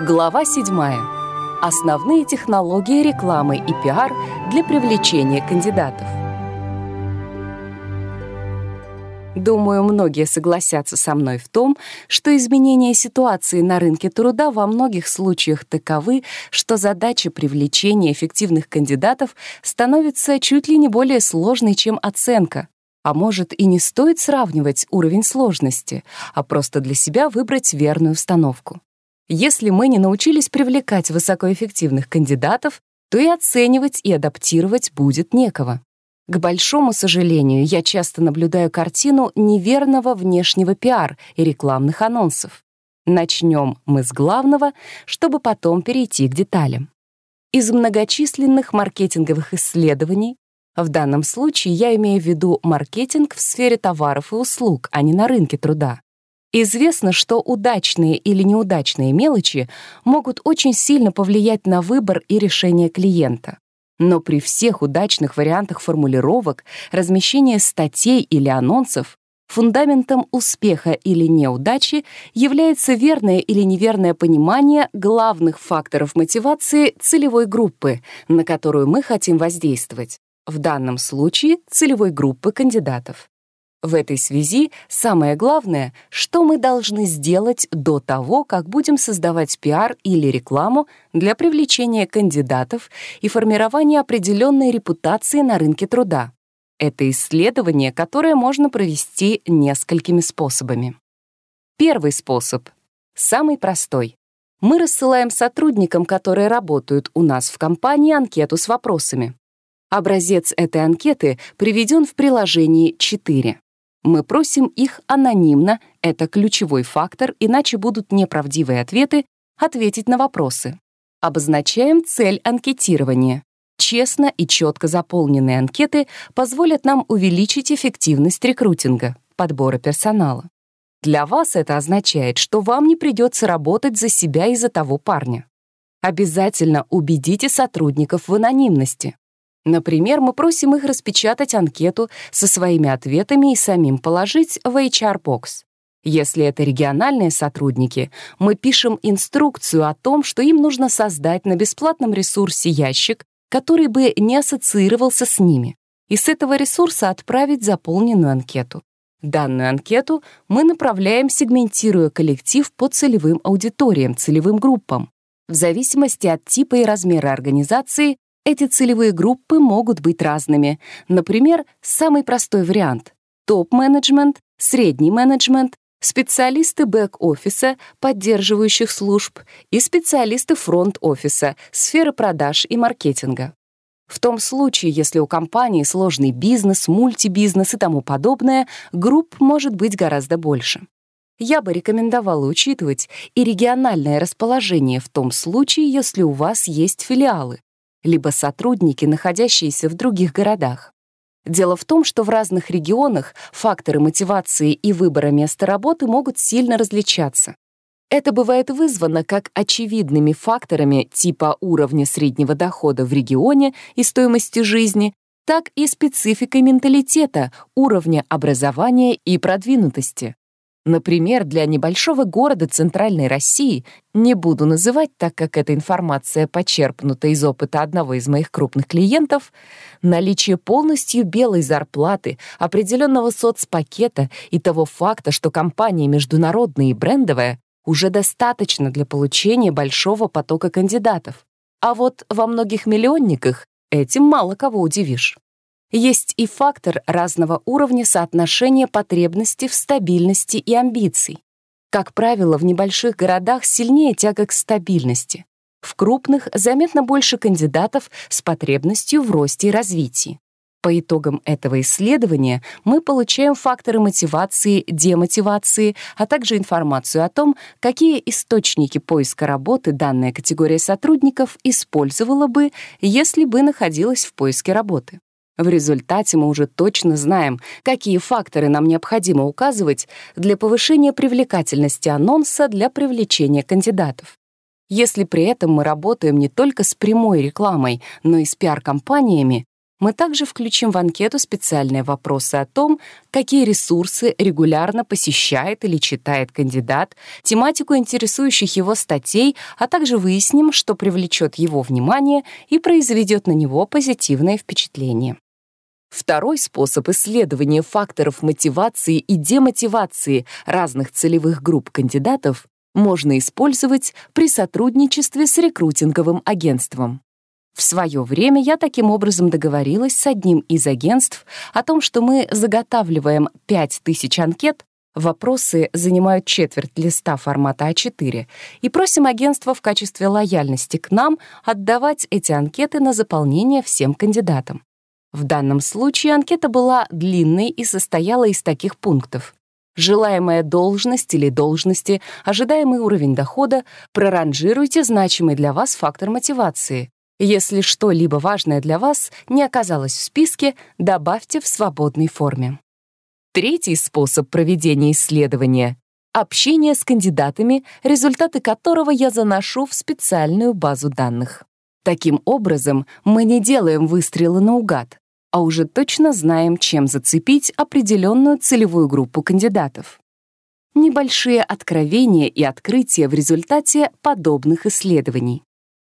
Глава 7. Основные технологии рекламы и пиар для привлечения кандидатов. Думаю, многие согласятся со мной в том, что изменение ситуации на рынке труда во многих случаях таковы, что задача привлечения эффективных кандидатов становится чуть ли не более сложной, чем оценка. А может, и не стоит сравнивать уровень сложности, а просто для себя выбрать верную установку. Если мы не научились привлекать высокоэффективных кандидатов, то и оценивать и адаптировать будет некого. К большому сожалению, я часто наблюдаю картину неверного внешнего пиар и рекламных анонсов. Начнем мы с главного, чтобы потом перейти к деталям. Из многочисленных маркетинговых исследований, в данном случае я имею в виду маркетинг в сфере товаров и услуг, а не на рынке труда, Известно, что удачные или неудачные мелочи могут очень сильно повлиять на выбор и решение клиента. Но при всех удачных вариантах формулировок, размещения статей или анонсов, фундаментом успеха или неудачи является верное или неверное понимание главных факторов мотивации целевой группы, на которую мы хотим воздействовать. В данном случае целевой группы кандидатов. В этой связи самое главное, что мы должны сделать до того, как будем создавать пиар или рекламу для привлечения кандидатов и формирования определенной репутации на рынке труда. Это исследование, которое можно провести несколькими способами. Первый способ — самый простой. Мы рассылаем сотрудникам, которые работают у нас в компании, анкету с вопросами. Образец этой анкеты приведен в приложении 4. Мы просим их анонимно, это ключевой фактор, иначе будут неправдивые ответы, ответить на вопросы. Обозначаем цель анкетирования. Честно и четко заполненные анкеты позволят нам увеличить эффективность рекрутинга, подбора персонала. Для вас это означает, что вам не придется работать за себя и за того парня. Обязательно убедите сотрудников в анонимности. Например, мы просим их распечатать анкету со своими ответами и самим положить в HR-бокс. Если это региональные сотрудники, мы пишем инструкцию о том, что им нужно создать на бесплатном ресурсе ящик, который бы не ассоциировался с ними, и с этого ресурса отправить заполненную анкету. Данную анкету мы направляем, сегментируя коллектив по целевым аудиториям, целевым группам. В зависимости от типа и размера организации эти целевые группы могут быть разными. Например, самый простой вариант — топ-менеджмент, средний менеджмент, специалисты бэк-офиса, поддерживающих служб, и специалисты фронт-офиса, сферы продаж и маркетинга. В том случае, если у компании сложный бизнес, мультибизнес и тому подобное, групп может быть гораздо больше. Я бы рекомендовала учитывать и региональное расположение в том случае, если у вас есть филиалы либо сотрудники, находящиеся в других городах. Дело в том, что в разных регионах факторы мотивации и выбора места работы могут сильно различаться. Это бывает вызвано как очевидными факторами типа уровня среднего дохода в регионе и стоимости жизни, так и спецификой менталитета, уровня образования и продвинутости. Например, для небольшого города Центральной России, не буду называть, так как эта информация почерпнута из опыта одного из моих крупных клиентов, наличие полностью белой зарплаты, определенного соцпакета и того факта, что компания международная и брендовая, уже достаточно для получения большого потока кандидатов. А вот во многих миллионниках этим мало кого удивишь. Есть и фактор разного уровня соотношения потребностей в стабильности и амбиций. Как правило, в небольших городах сильнее тяга к стабильности. В крупных заметно больше кандидатов с потребностью в росте и развитии. По итогам этого исследования мы получаем факторы мотивации, демотивации, а также информацию о том, какие источники поиска работы данная категория сотрудников использовала бы, если бы находилась в поиске работы. В результате мы уже точно знаем, какие факторы нам необходимо указывать для повышения привлекательности анонса для привлечения кандидатов. Если при этом мы работаем не только с прямой рекламой, но и с пиар-компаниями, Мы также включим в анкету специальные вопросы о том, какие ресурсы регулярно посещает или читает кандидат, тематику интересующих его статей, а также выясним, что привлечет его внимание и произведет на него позитивное впечатление. Второй способ исследования факторов мотивации и демотивации разных целевых групп кандидатов можно использовать при сотрудничестве с рекрутинговым агентством. В свое время я таким образом договорилась с одним из агентств о том, что мы заготавливаем 5000 анкет, вопросы занимают четверть листа формата А4, и просим агентство в качестве лояльности к нам отдавать эти анкеты на заполнение всем кандидатам. В данном случае анкета была длинной и состояла из таких пунктов. Желаемая должность или должности, ожидаемый уровень дохода, проранжируйте значимый для вас фактор мотивации. Если что-либо важное для вас не оказалось в списке, добавьте в свободной форме. Третий способ проведения исследования — общение с кандидатами, результаты которого я заношу в специальную базу данных. Таким образом, мы не делаем выстрелы наугад а уже точно знаем, чем зацепить определенную целевую группу кандидатов. Небольшие откровения и открытия в результате подобных исследований.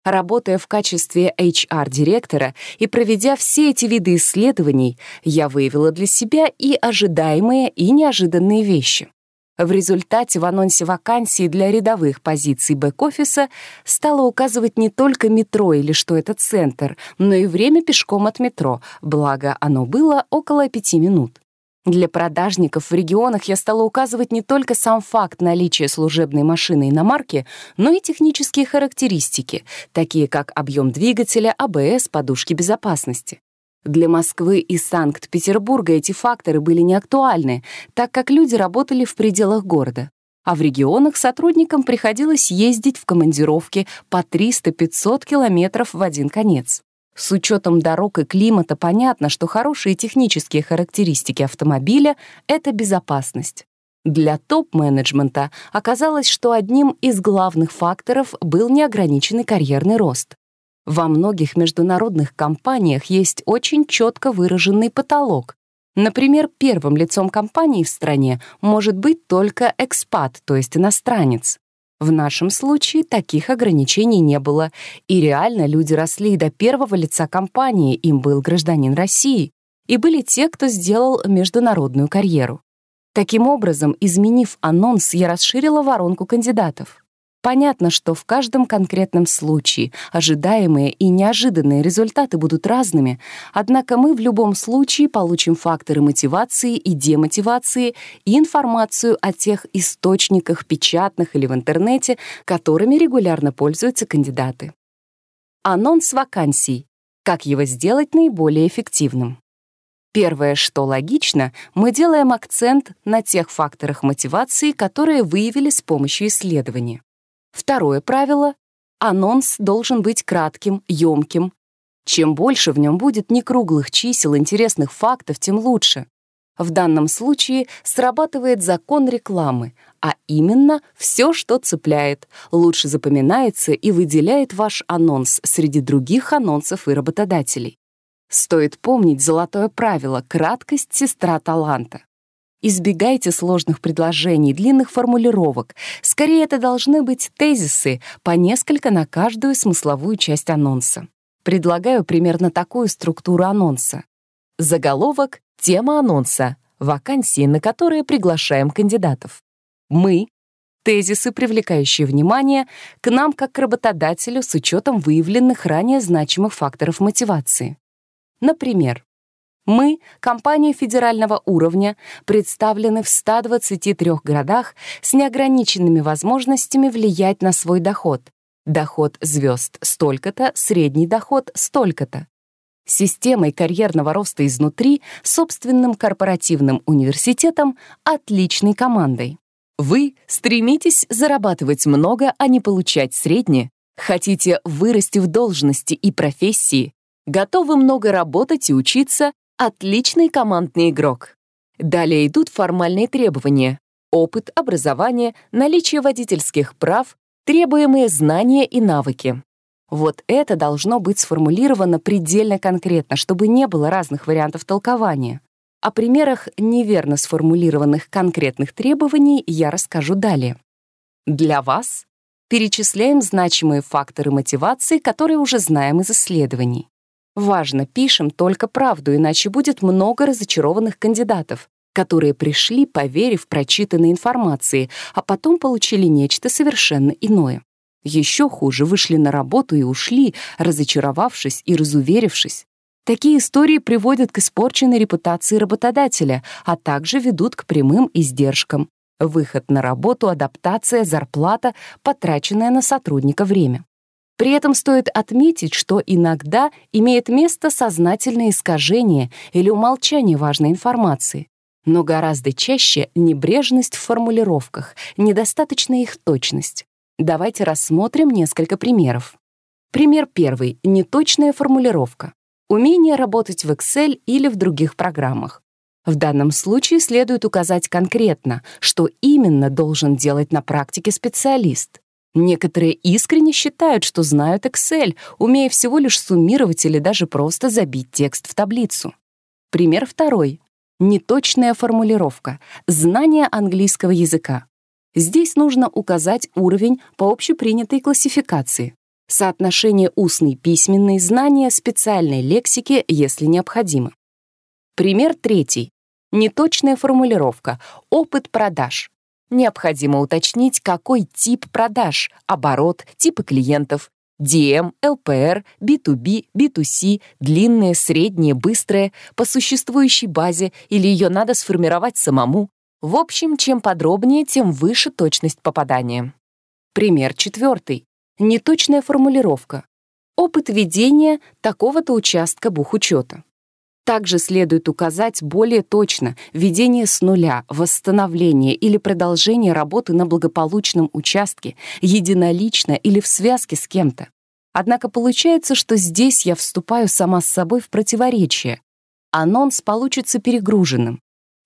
Работая в качестве HR-директора и проведя все эти виды исследований, я выявила для себя и ожидаемые, и неожиданные вещи. В результате в анонсе вакансии для рядовых позиций бэк-офиса стало указывать не только метро или что это центр, но и время пешком от метро, благо оно было около пяти минут. Для продажников в регионах я стала указывать не только сам факт наличия служебной машины иномарки, но и технические характеристики, такие как объем двигателя, АБС, подушки безопасности. Для Москвы и Санкт-Петербурга эти факторы были не актуальны, так как люди работали в пределах города. А в регионах сотрудникам приходилось ездить в командировки по 300-500 километров в один конец. С учетом дорог и климата понятно, что хорошие технические характеристики автомобиля — это безопасность. Для топ-менеджмента оказалось, что одним из главных факторов был неограниченный карьерный рост. Во многих международных компаниях есть очень четко выраженный потолок. Например, первым лицом компании в стране может быть только экспат, то есть иностранец. В нашем случае таких ограничений не было, и реально люди росли до первого лица компании, им был гражданин России, и были те, кто сделал международную карьеру. Таким образом, изменив анонс, я расширила воронку кандидатов. Понятно, что в каждом конкретном случае ожидаемые и неожиданные результаты будут разными, однако мы в любом случае получим факторы мотивации и демотивации и информацию о тех источниках, печатных или в интернете, которыми регулярно пользуются кандидаты. Анонс вакансий. Как его сделать наиболее эффективным? Первое, что логично, мы делаем акцент на тех факторах мотивации, которые выявили с помощью исследования. Второе правило — анонс должен быть кратким, ёмким. Чем больше в нем будет некруглых чисел, интересных фактов, тем лучше. В данном случае срабатывает закон рекламы, а именно все, что цепляет, лучше запоминается и выделяет ваш анонс среди других анонсов и работодателей. Стоит помнить золотое правило «краткость — сестра таланта». Избегайте сложных предложений, длинных формулировок. Скорее, это должны быть тезисы, по несколько на каждую смысловую часть анонса. Предлагаю примерно такую структуру анонса. Заголовок — тема анонса, вакансии, на которые приглашаем кандидатов. Мы — тезисы, привлекающие внимание к нам как к работодателю с учетом выявленных ранее значимых факторов мотивации. Например, мы, компания федерального уровня, представлены в 123 городах с неограниченными возможностями влиять на свой доход. Доход звезд столько-то, средний доход столько-то. Системой карьерного роста изнутри, собственным корпоративным университетом, отличной командой. Вы стремитесь зарабатывать много, а не получать среднее, хотите вырасти в должности и профессии, готовы много работать и учиться, Отличный командный игрок. Далее идут формальные требования. Опыт, образование, наличие водительских прав, требуемые знания и навыки. Вот это должно быть сформулировано предельно конкретно, чтобы не было разных вариантов толкования. О примерах неверно сформулированных конкретных требований я расскажу далее. Для вас перечисляем значимые факторы мотивации, которые уже знаем из исследований. Важно, пишем только правду, иначе будет много разочарованных кандидатов, которые пришли, поверив прочитанной информации, а потом получили нечто совершенно иное. Еще хуже, вышли на работу и ушли, разочаровавшись и разуверившись. Такие истории приводят к испорченной репутации работодателя, а также ведут к прямым издержкам. Выход на работу, адаптация, зарплата, потраченное на сотрудника время. При этом стоит отметить, что иногда имеет место сознательное искажение или умолчание важной информации. Но гораздо чаще небрежность в формулировках, недостаточная их точность. Давайте рассмотрим несколько примеров. Пример первый — неточная формулировка. Умение работать в Excel или в других программах. В данном случае следует указать конкретно, что именно должен делать на практике специалист. Некоторые искренне считают, что знают Excel, умея всего лишь суммировать или даже просто забить текст в таблицу. Пример второй. Неточная формулировка. Знание английского языка. Здесь нужно указать уровень по общепринятой классификации. Соотношение устной письменной знания специальной лексики, если необходимо. Пример третий. Неточная формулировка. Опыт продаж. Необходимо уточнить, какой тип продаж, оборот, типы клиентов, DM, LPR, B2B, B2C, длинные, средние, быстрые, по существующей базе или ее надо сформировать самому, в общем, чем подробнее, тем выше точность попадания. Пример четвертый. Неточная формулировка. Опыт ведения такого-то участка бухучета. Также следует указать более точно введение с нуля, восстановление или продолжение работы на благополучном участке, единолично или в связке с кем-то. Однако получается, что здесь я вступаю сама с собой в противоречие. Анонс получится перегруженным.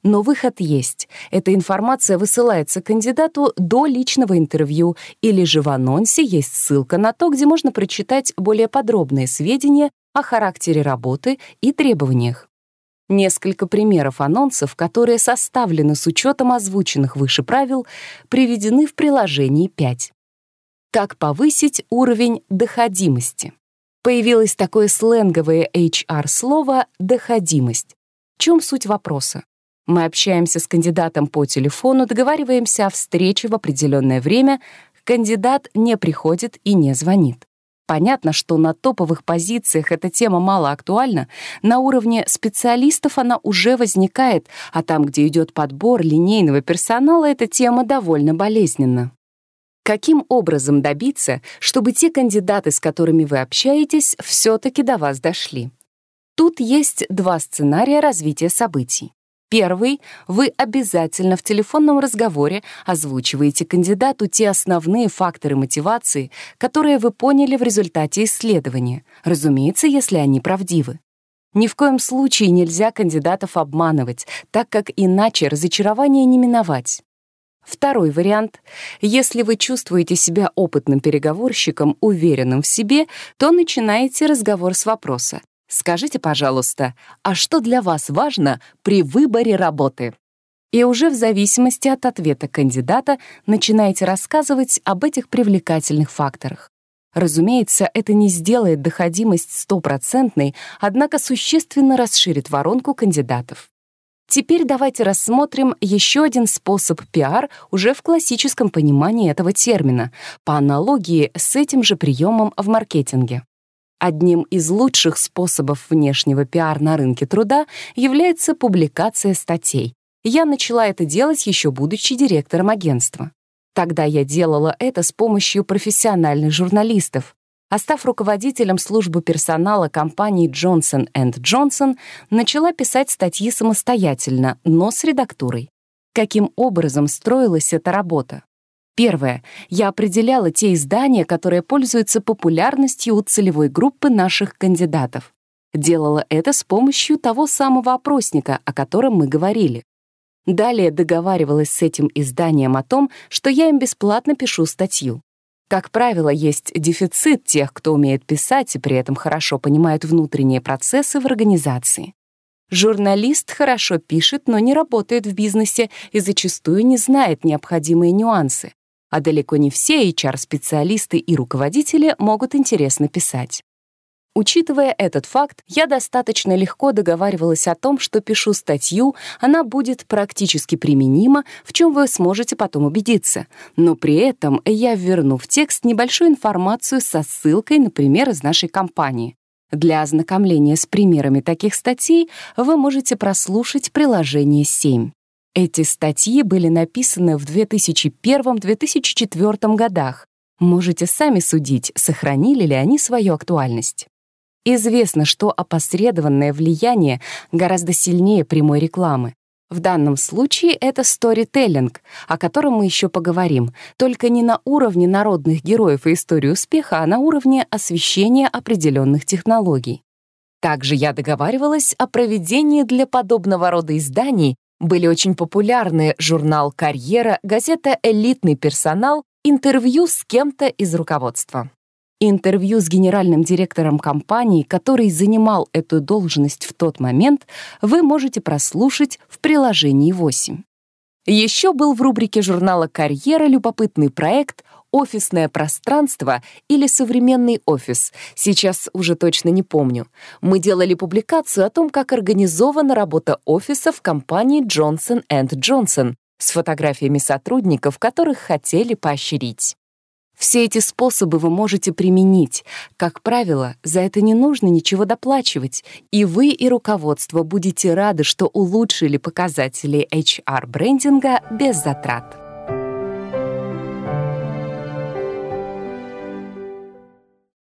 Но выход есть. Эта информация высылается кандидату до личного интервью, или же в анонсе есть ссылка на то, где можно прочитать более подробные сведения о характере работы и требованиях. Несколько примеров анонсов, которые составлены с учетом озвученных выше правил, приведены в приложении 5. Как повысить уровень доходимости? Появилось такое сленговое HR-слово «доходимость». В чем суть вопроса? Мы общаемся с кандидатом по телефону, договариваемся о встрече в определенное время, кандидат не приходит и не звонит. Понятно, что на топовых позициях эта тема мало актуальна, на уровне специалистов она уже возникает, а там, где идет подбор линейного персонала, эта тема довольно болезненна. Каким образом добиться, чтобы те кандидаты, с которыми вы общаетесь, все-таки до вас дошли? Тут есть два сценария развития событий. Первый — вы обязательно в телефонном разговоре озвучиваете кандидату те основные факторы мотивации, которые вы поняли в результате исследования, разумеется, если они правдивы. Ни в коем случае нельзя кандидатов обманывать, так как иначе разочарование не миновать. Второй вариант. Если вы чувствуете себя опытным переговорщиком, уверенным в себе, то начинаете разговор с вопроса Скажите, пожалуйста, а что для вас важно при выборе работы? И уже в зависимости от ответа кандидата начинаете рассказывать об этих привлекательных факторах. Разумеется, это не сделает доходимость стопроцентной, однако существенно расширит воронку кандидатов. Теперь давайте рассмотрим еще один способ пиар уже в классическом понимании этого термина, по аналогии с этим же приемом в маркетинге. Одним из лучших способов внешнего пиар на рынке труда является публикация статей. Я начала это делать еще будучи директором агентства. Тогда я делала это с помощью профессиональных журналистов. А став руководителем службы персонала компании Johnson Johnson, начала писать статьи самостоятельно, но с редактурой. Каким образом строилась эта работа? Первое. Я определяла те издания, которые пользуются популярностью у целевой группы наших кандидатов. Делала это с помощью того самого опросника, о котором мы говорили. Далее договаривалась с этим изданием о том, что я им бесплатно пишу статью. Как правило, есть дефицит тех, кто умеет писать и при этом хорошо понимает внутренние процессы в организации. Журналист хорошо пишет, но не работает в бизнесе и зачастую не знает необходимые нюансы. А далеко не все HR-специалисты и руководители могут интересно писать. Учитывая этот факт, я достаточно легко договаривалась о том, что пишу статью, она будет практически применима, в чем вы сможете потом убедиться. Но при этом я верну в текст небольшую информацию со ссылкой, например, из нашей компании. Для ознакомления с примерами таких статей вы можете прослушать приложение 7. Эти статьи были написаны в 2001-2004 годах. Можете сами судить, сохранили ли они свою актуальность. Известно, что опосредованное влияние гораздо сильнее прямой рекламы. В данном случае это сторителлинг, о котором мы еще поговорим, только не на уровне народных героев и истории успеха, а на уровне освещения определенных технологий. Также я договаривалась о проведении для подобного рода изданий были очень популярны журнал «Карьера», газета «Элитный персонал», интервью с кем-то из руководства. Интервью с генеральным директором компании, который занимал эту должность в тот момент, вы можете прослушать в приложении 8. Еще был в рубрике журнала «Карьера» любопытный проект «Офисное пространство» или «Современный офис». Сейчас уже точно не помню. Мы делали публикацию о том, как организована работа офиса в компании Johnson Johnson с фотографиями сотрудников, которых хотели поощрить. Все эти способы вы можете применить. Как правило, за это не нужно ничего доплачивать, и вы и руководство будете рады, что улучшили показатели HR-брендинга без затрат.